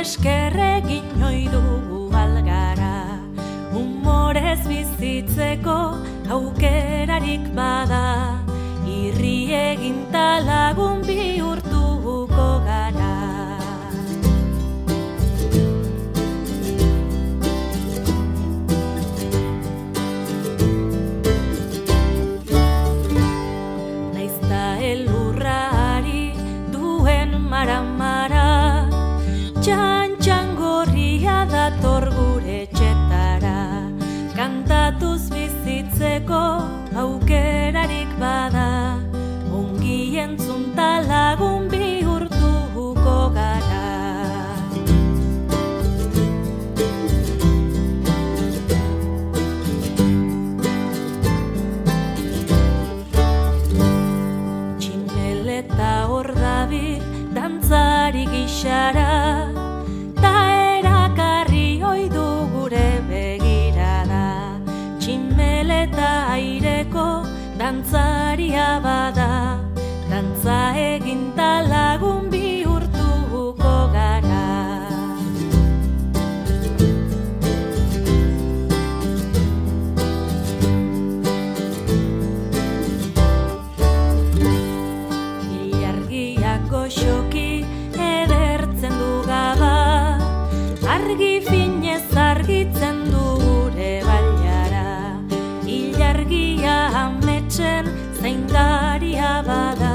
eskerregin noi dugu algara. Humorez bizitzeko aukerarik bada. Irri egin talagun bihurtuko gara. Naizta elurrari duen mara-mara aukerarik bada Ongi entzun talagun bihurtuko gara. Tximeleta hor dabil dantzari gixara Ta oidu gure begirada. Tximeleta aireko dantzaria bada Dantza egin talagun bihurtuko gara. Ilargiak goxoki edertzen du gaba Argi finez zaindaria bada